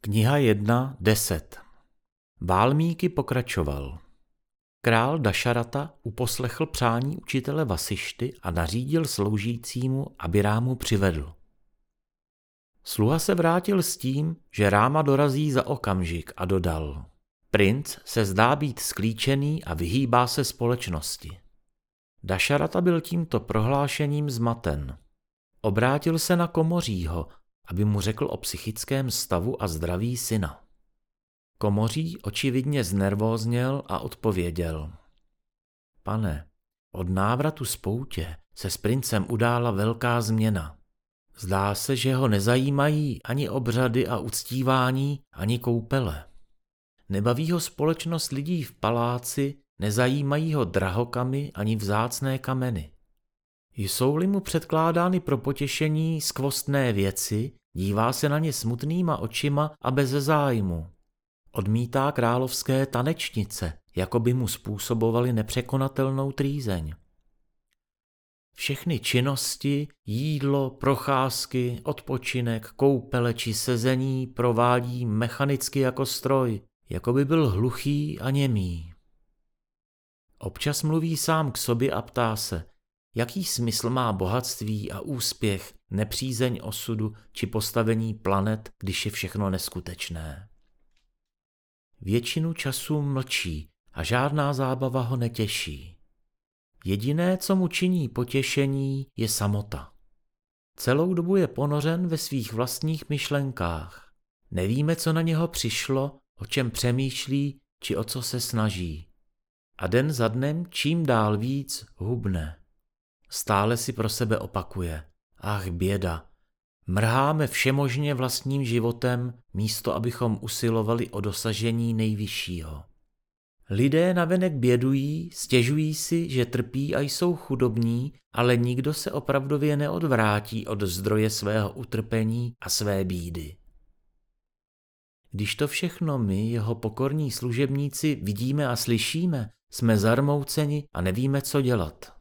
Kniha 1, 10 Válmíky pokračoval. Král Dašarata uposlechl přání učitele Vasišty a nařídil sloužícímu, aby Rámu přivedl. Sluha se vrátil s tím, že Ráma dorazí za okamžik a dodal. Princ se zdá být sklíčený a vyhýbá se společnosti. Dašarata byl tímto prohlášením zmaten. Obrátil se na komořího, aby mu řekl o psychickém stavu a zdraví syna. Komoří očividně znervózněl a odpověděl. Pane, od návratu z poutě se s princem udála velká změna. Zdá se, že ho nezajímají ani obřady a uctívání, ani koupele. Nebaví ho společnost lidí v paláci, nezajímají ho drahokamy ani vzácné kameny. Jsou-li mu předkládány pro potěšení skvostné věci, dívá se na ně smutnýma očima a bez zájmu. Odmítá královské tanečnice, jako by mu způsobovali nepřekonatelnou trýzeň. Všechny činnosti, jídlo, procházky, odpočinek, koupele či sezení provádí mechanicky jako stroj, jako by byl hluchý a němý. Občas mluví sám k sobě a ptá se, jaký smysl má bohatství a úspěch, nepřízeň osudu či postavení planet, když je všechno neskutečné. Většinu času mlčí a žádná zábava ho netěší. Jediné, co mu činí potěšení, je samota. Celou dobu je ponořen ve svých vlastních myšlenkách. Nevíme, co na něho přišlo, o čem přemýšlí či o co se snaží. A den za dnem čím dál víc hubne. Stále si pro sebe opakuje. Ach, běda. Mrháme všemožně vlastním životem, místo abychom usilovali o dosažení nejvyššího. Lidé navenek bědují, stěžují si, že trpí a jsou chudobní, ale nikdo se opravdově neodvrátí od zdroje svého utrpení a své bídy. Když to všechno my, jeho pokorní služebníci, vidíme a slyšíme, jsme zarmouceni a nevíme, co dělat.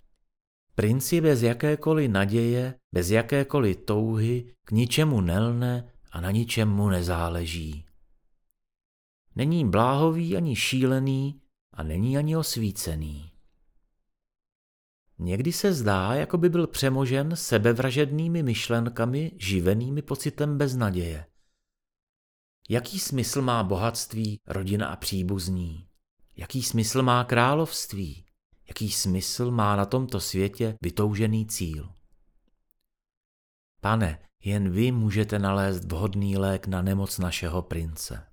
Princ je bez jakékoliv naděje, bez jakékoliv touhy, k ničemu nelne a na ničem mu nezáleží. Není bláhový ani šílený a není ani osvícený. Někdy se zdá, jako by byl přemožen sebevražednými myšlenkami živenými pocitem beznaděje. Jaký smysl má bohatství, rodina a příbuzní? Jaký smysl má království? Jaký smysl má na tomto světě vytoužený cíl? Pane, jen vy můžete nalézt vhodný lék na nemoc našeho prince.